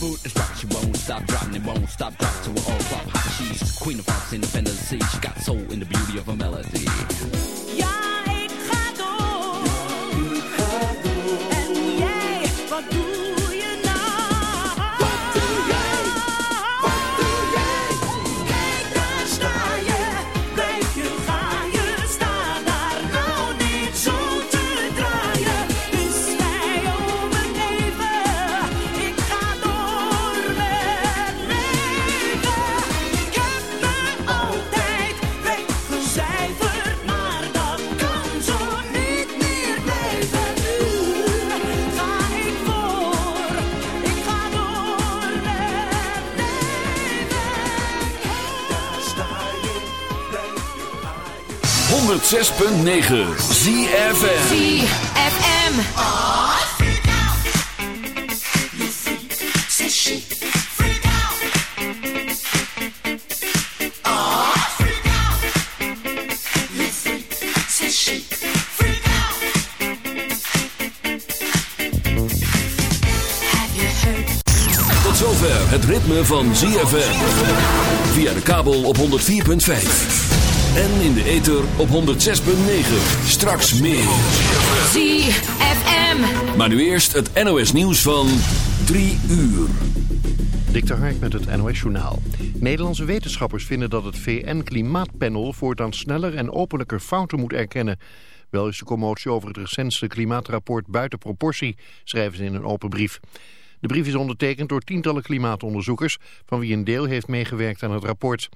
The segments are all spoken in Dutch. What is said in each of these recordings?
boot is rock, she won't stop dropping, it won't stop dropping all. She's queen of hearts, independent sea. She got soul in the beauty of a melody. 106.9 ZFM. ZFM. Tot zover het ritme van ZFM. Via de kabel op 104.5. En in de ether op 106.9. Straks meer. ZFM. Maar nu eerst het NOS nieuws van 3 uur. Dik de Hark met het NOS Journaal. Nederlandse wetenschappers vinden dat het VN-klimaatpanel voortaan sneller en openlijker fouten moet erkennen. Wel is de commotie over het recentste klimaatrapport buiten proportie, schrijven ze in een open brief. De brief is ondertekend door tientallen klimaatonderzoekers, van wie een deel heeft meegewerkt aan het rapport.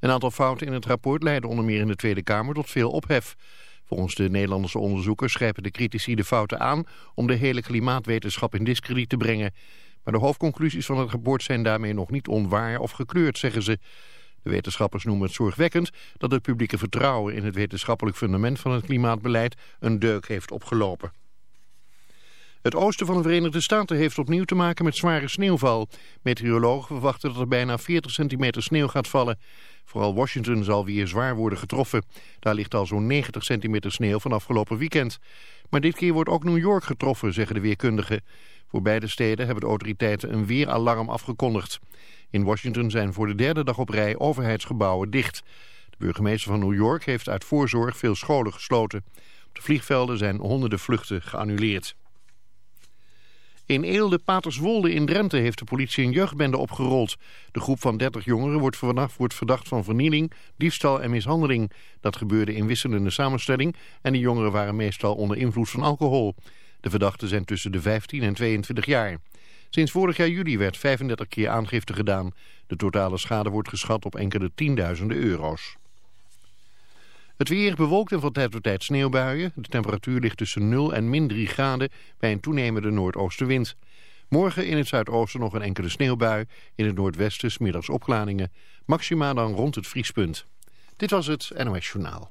Een aantal fouten in het rapport leiden onder meer in de Tweede Kamer tot veel ophef. Volgens de Nederlandse onderzoekers grijpen de critici de fouten aan om de hele klimaatwetenschap in discrediet te brengen. Maar de hoofdconclusies van het rapport zijn daarmee nog niet onwaar of gekleurd, zeggen ze. De wetenschappers noemen het zorgwekkend dat het publieke vertrouwen in het wetenschappelijk fundament van het klimaatbeleid een deuk heeft opgelopen. Het oosten van de Verenigde Staten heeft opnieuw te maken met zware sneeuwval. Meteorologen verwachten dat er bijna 40 centimeter sneeuw gaat vallen. Vooral Washington zal weer zwaar worden getroffen. Daar ligt al zo'n 90 centimeter sneeuw van afgelopen weekend. Maar dit keer wordt ook New York getroffen, zeggen de weerkundigen. Voor beide steden hebben de autoriteiten een weeralarm afgekondigd. In Washington zijn voor de derde dag op rij overheidsgebouwen dicht. De burgemeester van New York heeft uit voorzorg veel scholen gesloten. Op de vliegvelden zijn honderden vluchten geannuleerd. In Eelde-Paterswolde in Drenthe heeft de politie een jeugdbende opgerold. De groep van 30 jongeren wordt vanaf wordt verdacht van vernieling, diefstal en mishandeling. Dat gebeurde in wisselende samenstelling en de jongeren waren meestal onder invloed van alcohol. De verdachten zijn tussen de 15 en 22 jaar. Sinds vorig jaar juli werd 35 keer aangifte gedaan. De totale schade wordt geschat op enkele tienduizenden euro's. Het weer bewolkt en van tijd tot tijd sneeuwbuien. De temperatuur ligt tussen 0 en min 3 graden bij een toenemende noordoostenwind. Morgen in het zuidoosten nog een enkele sneeuwbui. In het noordwesten smiddags opklaringen. Maxima dan rond het vriespunt. Dit was het NOS Journaal.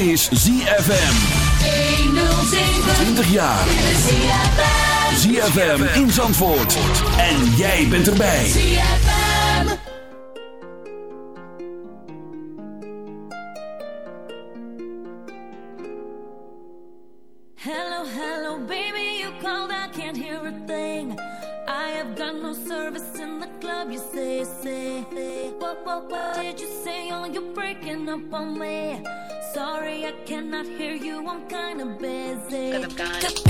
is ZFM. 20 jaar. ZFM in Zandvoort. En jij bent erbij. ZFM. Hello, hello baby, you called, I can't hear a thing. I have got no service in the club, you say, say. What, what, what did you say? Oh, you're breaking up on me. not here, you, I'm kinda busy. I'm.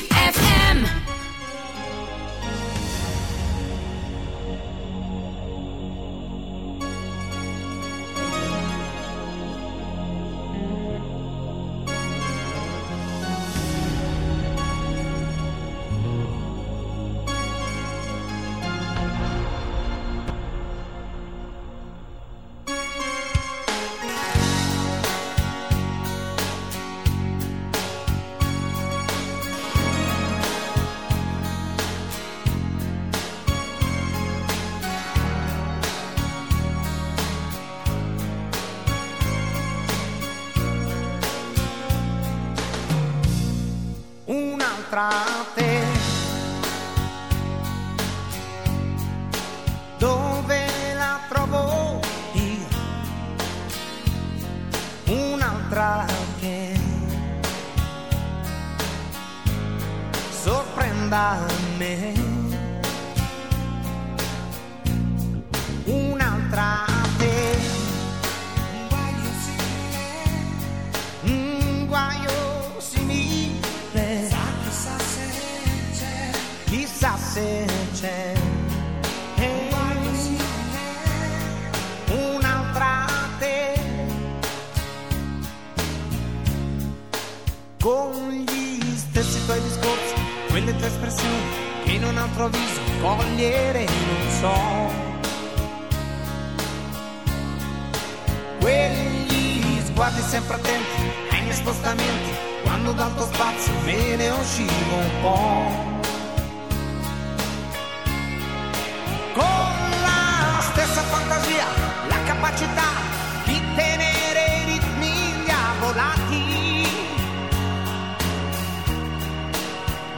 atrás.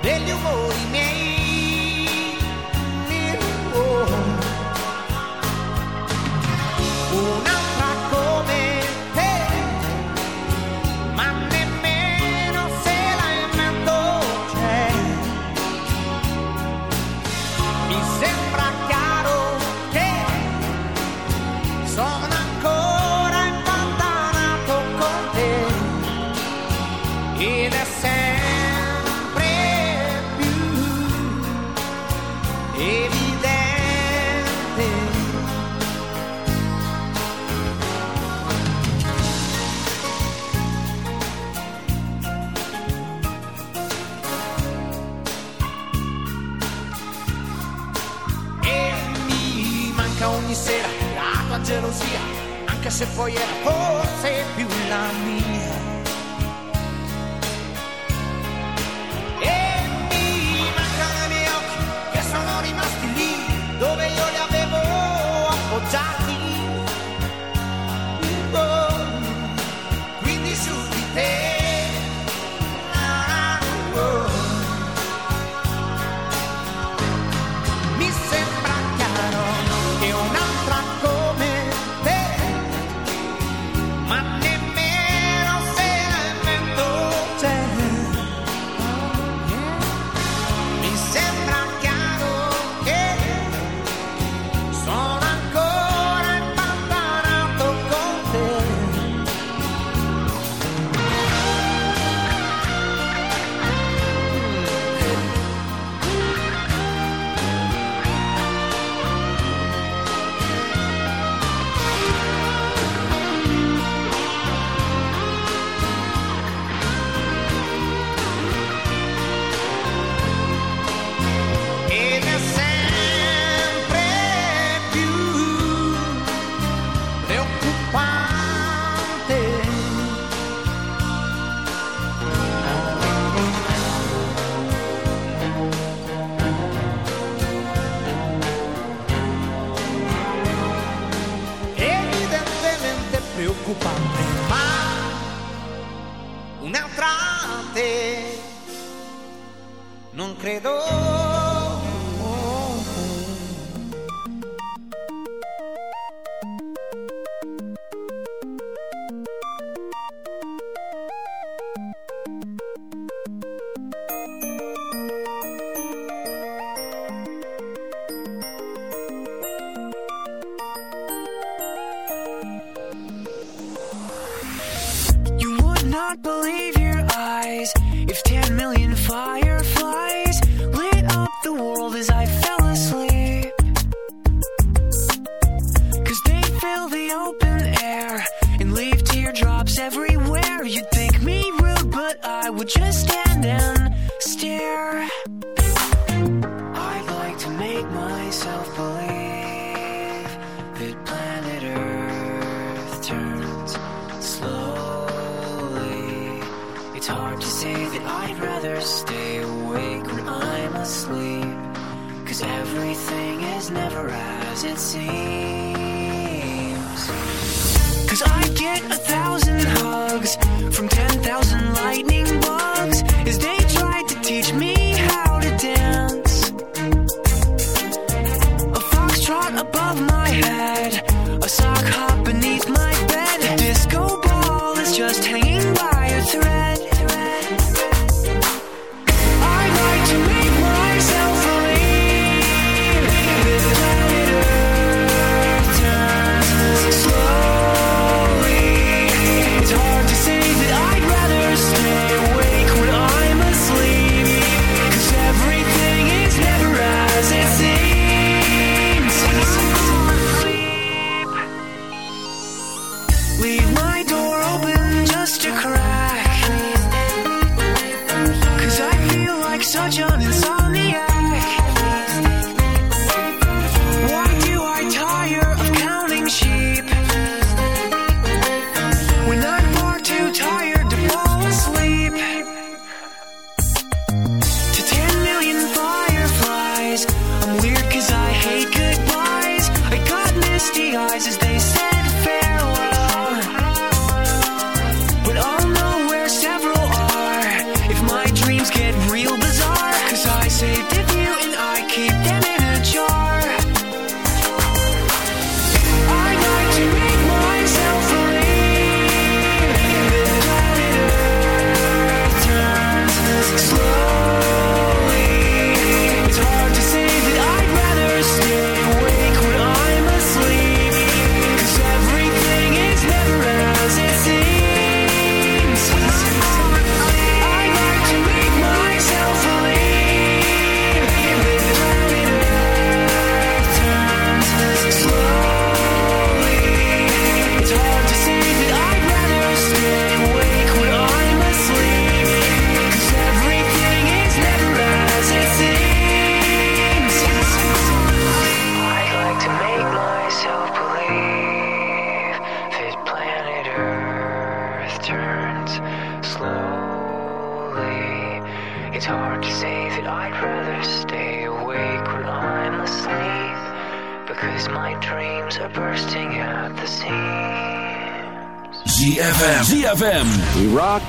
degli umori miei. se voglio forse più la mia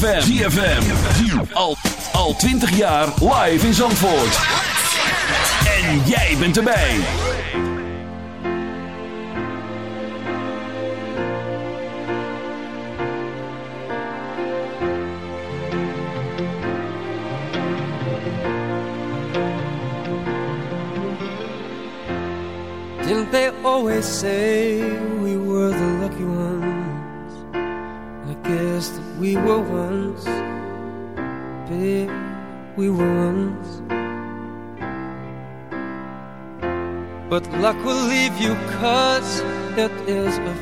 ZFM. ZFM. Al, al 20 jaar live in Zandvoort. En jij bent erbij. Didn't they always say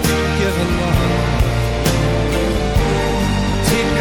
Have given up. Take